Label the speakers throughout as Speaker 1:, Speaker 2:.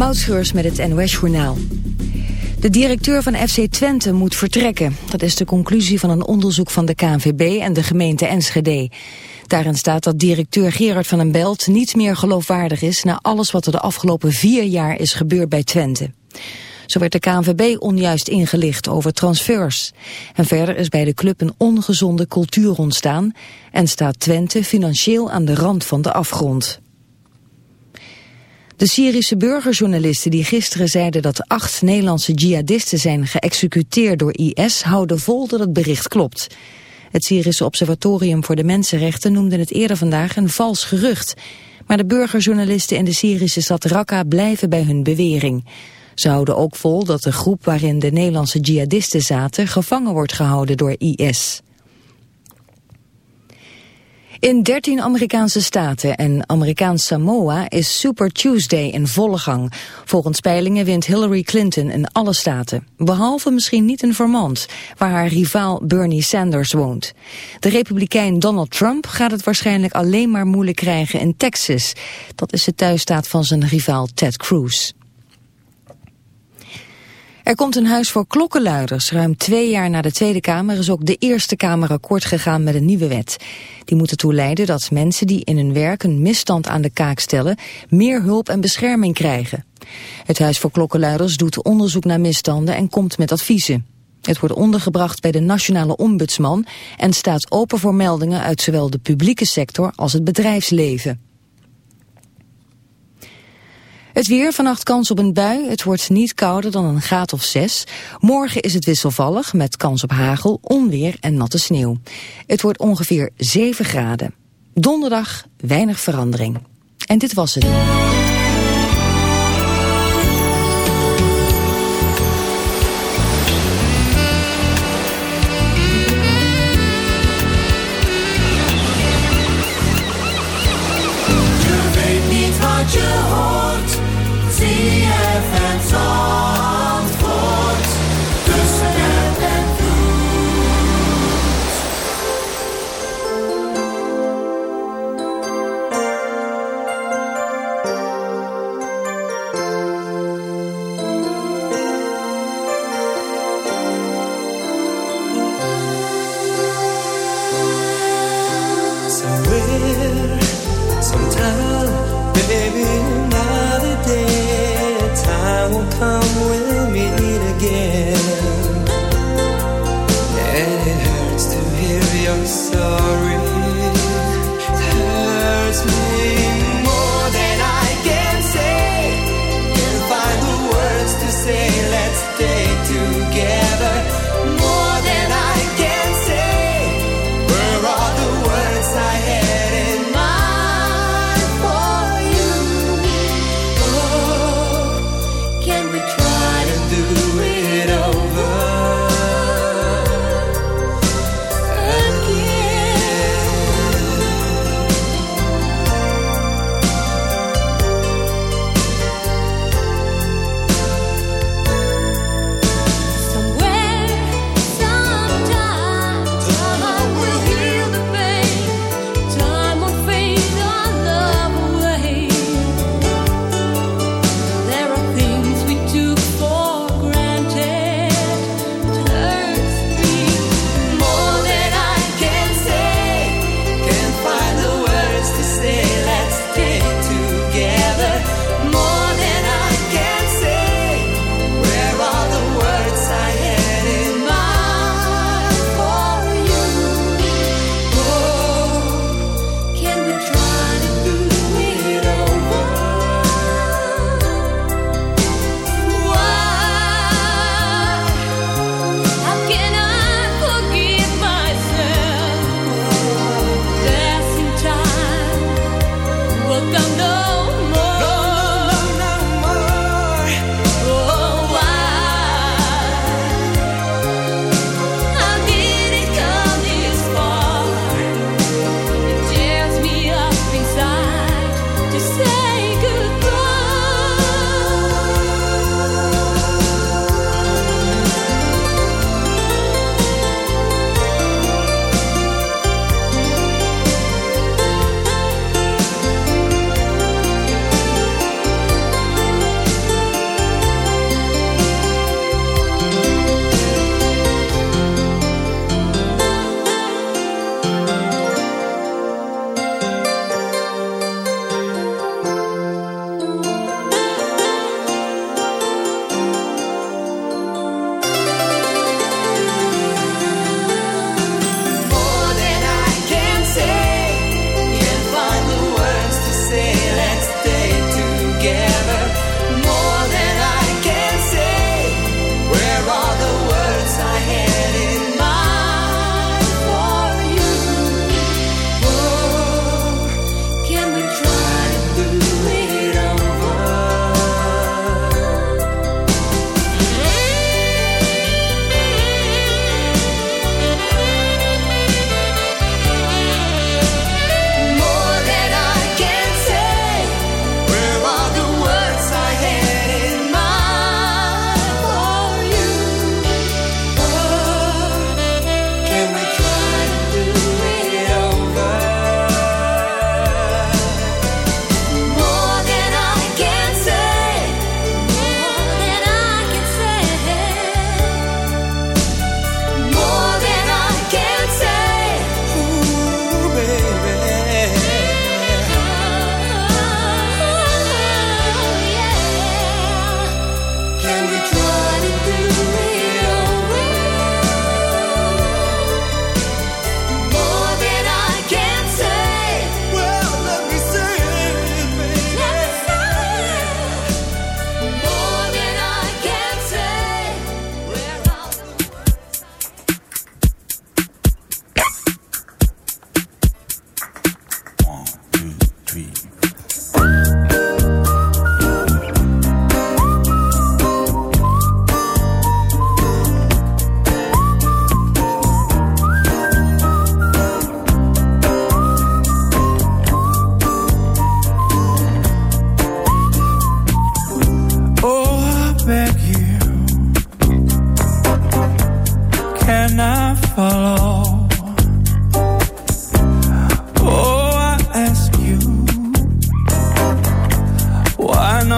Speaker 1: Moutscheurs met het NOS-journaal. De directeur van FC Twente moet vertrekken. Dat is de conclusie van een onderzoek van de KNVB en de gemeente Enschede. Daarin staat dat directeur Gerard van den Belt niet meer geloofwaardig is... na alles wat er de afgelopen vier jaar is gebeurd bij Twente. Zo werd de KNVB onjuist ingelicht over transfers. En verder is bij de club een ongezonde cultuur ontstaan... en staat Twente financieel aan de rand van de afgrond. De Syrische burgerjournalisten die gisteren zeiden dat acht Nederlandse jihadisten zijn geëxecuteerd door IS houden vol dat het bericht klopt. Het Syrische Observatorium voor de Mensenrechten noemde het eerder vandaag een vals gerucht. Maar de burgerjournalisten in de Syrische stad Raqqa blijven bij hun bewering. Ze houden ook vol dat de groep waarin de Nederlandse jihadisten zaten gevangen wordt gehouden door IS. In 13 Amerikaanse staten en Amerikaans Samoa is Super Tuesday in volle gang. Volgens peilingen wint Hillary Clinton in alle staten. Behalve misschien niet in Vermont, waar haar rivaal Bernie Sanders woont. De republikein Donald Trump gaat het waarschijnlijk alleen maar moeilijk krijgen in Texas. Dat is de thuisstaat van zijn rivaal Ted Cruz. Er komt een huis voor klokkenluiders. Ruim twee jaar na de Tweede Kamer is ook de Eerste Kamer akkoord gegaan met een nieuwe wet. Die moet ertoe leiden dat mensen die in hun werk een misstand aan de kaak stellen... meer hulp en bescherming krijgen. Het Huis voor Klokkenluiders doet onderzoek naar misstanden en komt met adviezen. Het wordt ondergebracht bij de Nationale Ombudsman... en staat open voor meldingen uit zowel de publieke sector als het bedrijfsleven. Het weer, vannacht kans op een bui. Het wordt niet kouder dan een graad of zes. Morgen is het wisselvallig met kans op hagel, onweer en natte sneeuw. Het wordt ongeveer 7 graden. Donderdag weinig verandering. En dit was het.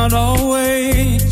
Speaker 2: not always.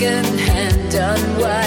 Speaker 3: second hand unwind.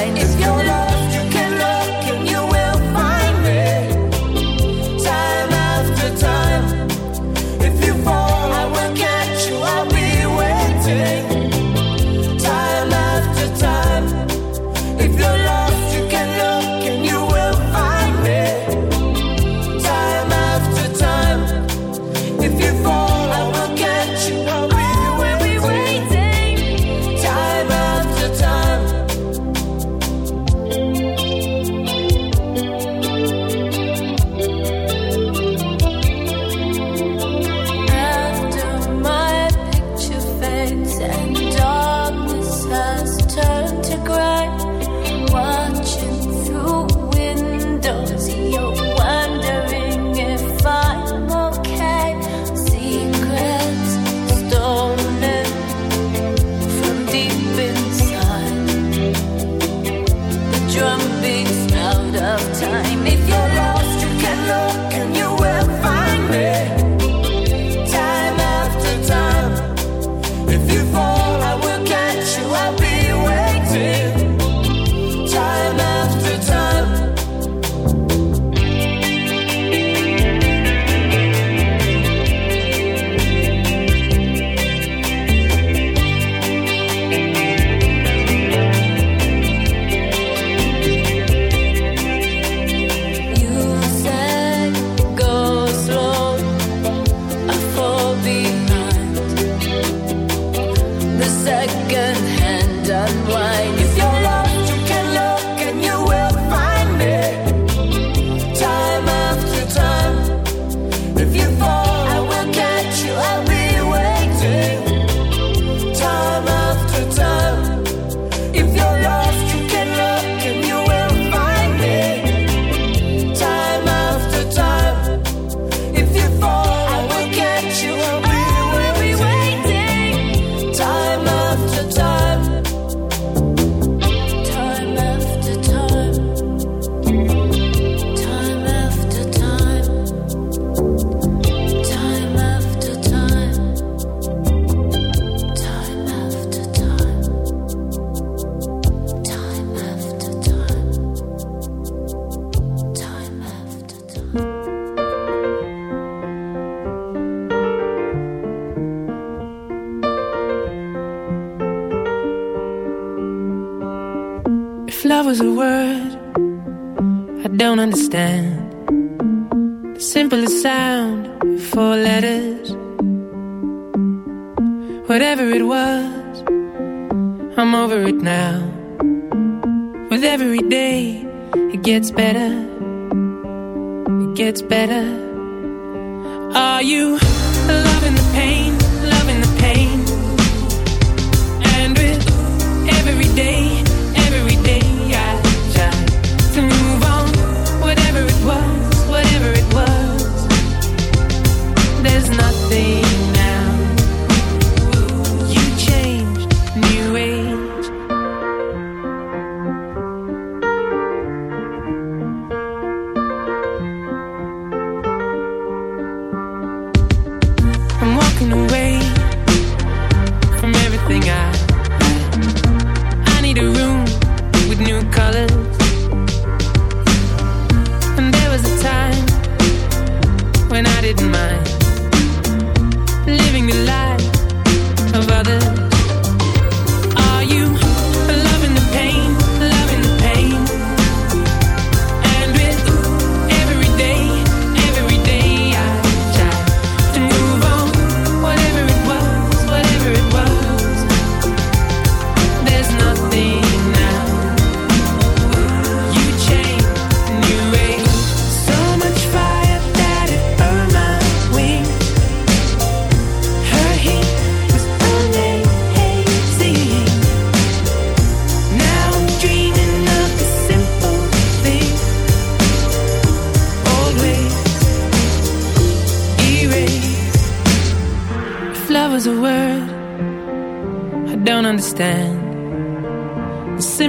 Speaker 4: need a room.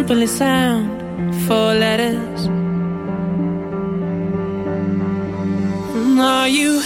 Speaker 4: simplest sound, four letters. Mm, are you?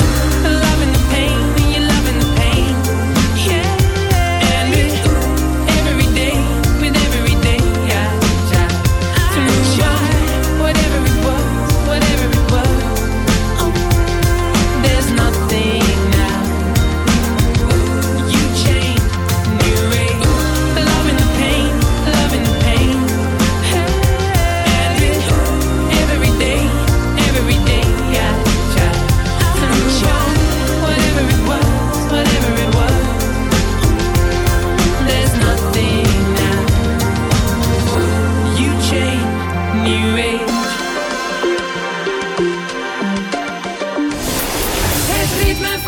Speaker 5: ritme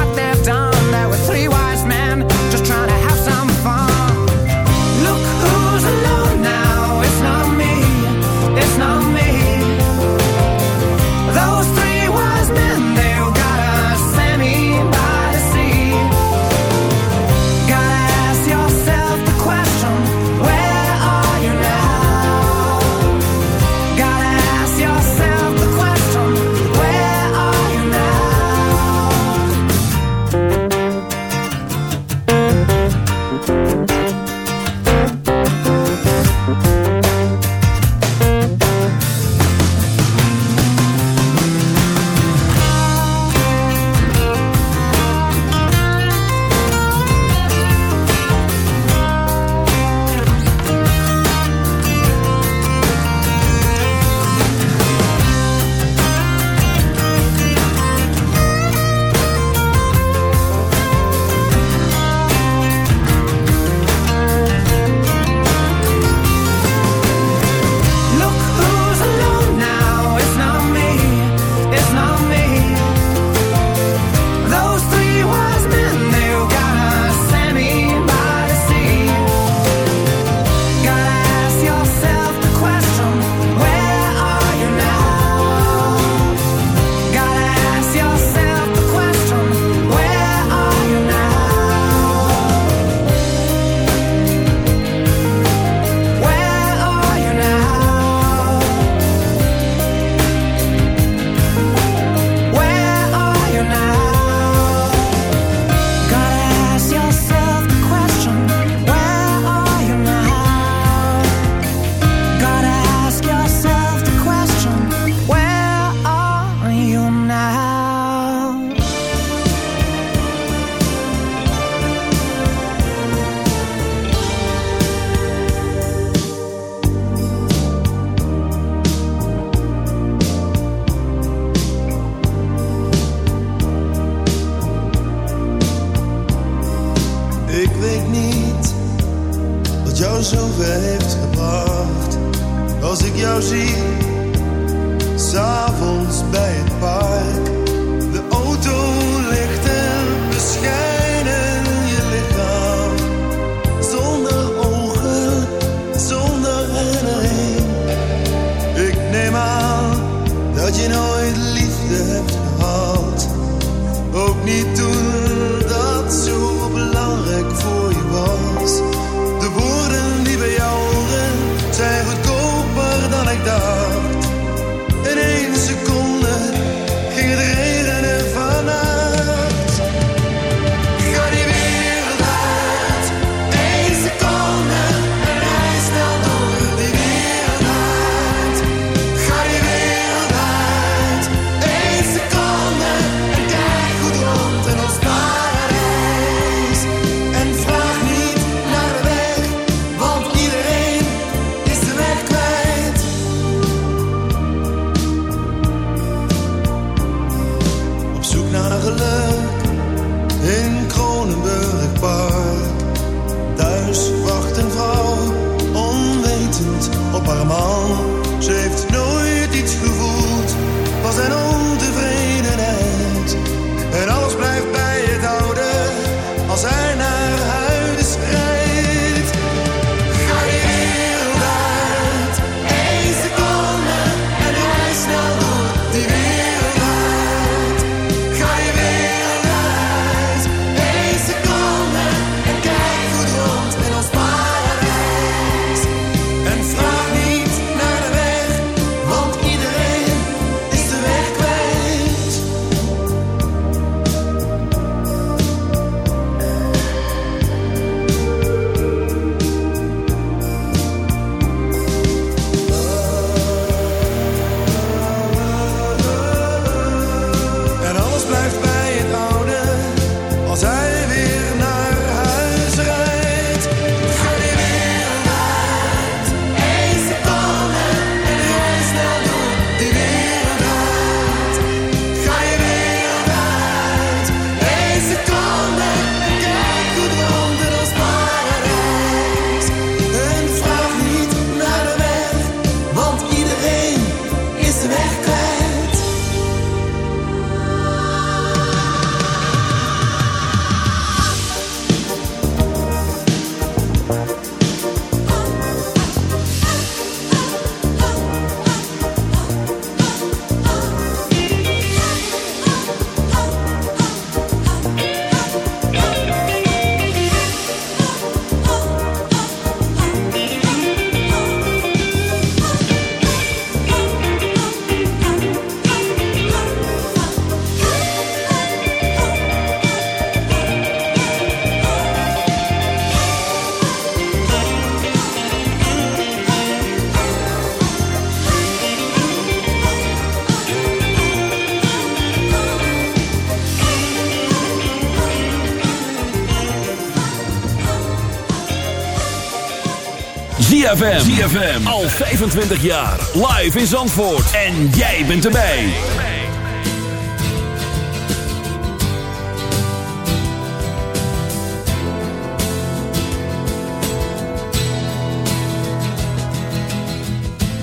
Speaker 6: ZFM. ZFM. Al 25 jaar. Live in Zandvoort. En jij bent erbij.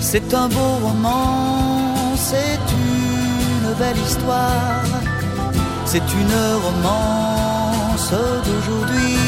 Speaker 7: C'est un beau roman, c'est une belle histoire, c'est une romance d'aujourd'hui.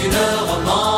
Speaker 7: d'une romance.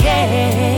Speaker 3: Truly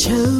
Speaker 3: chose.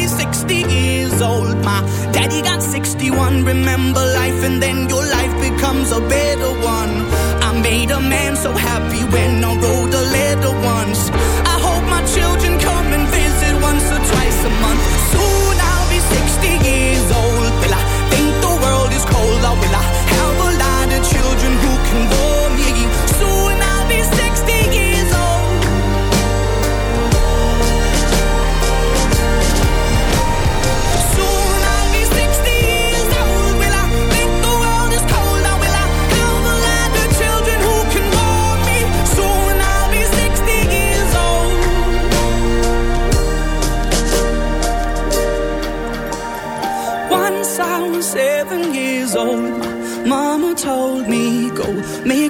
Speaker 8: be 60 years old. My daddy got 61. Remember life, and then your life becomes a better one. I made a man so happy when I wrote a letter once.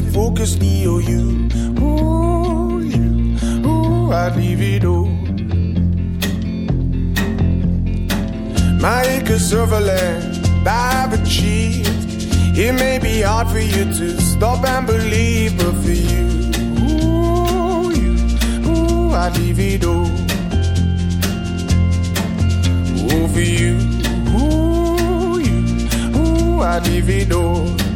Speaker 9: Beauty focus EOU. Ooh, you, ooh, I'd leave it all. My acres of land I've achieved. It may be hard for you to stop and believe, but for you, ooh, you, ooh, I'd leave it all. For you, ooh, you, ooh, I'd leave it all.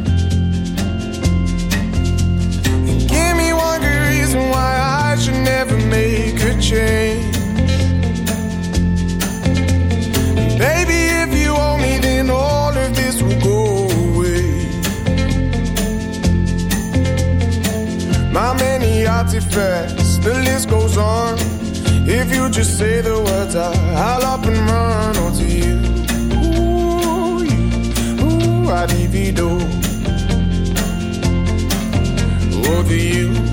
Speaker 9: Reason why I should never make a change. Baby, if you owe me, then all of this will go away. My many artifacts, the list goes on. If you just say the words, I'll up and run onto you. Ooh, you, ooh, I'd divido. Over you, ooh,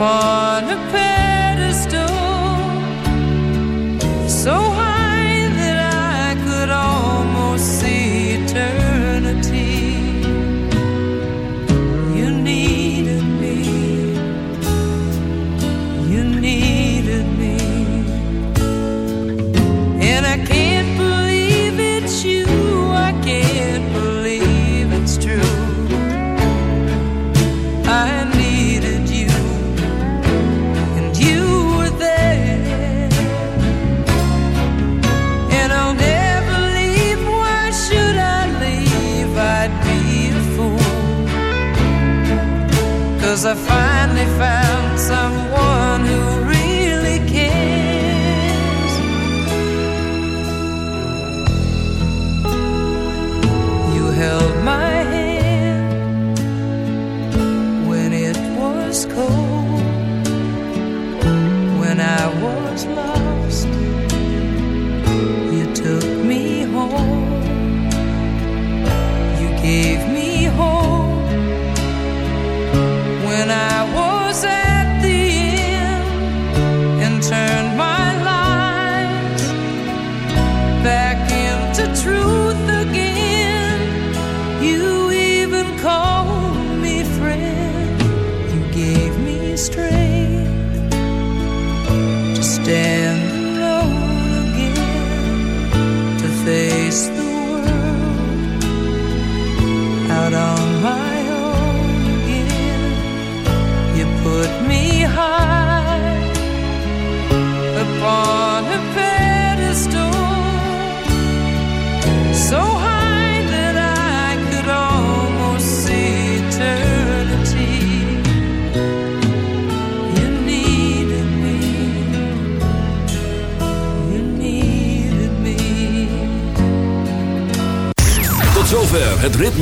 Speaker 10: upon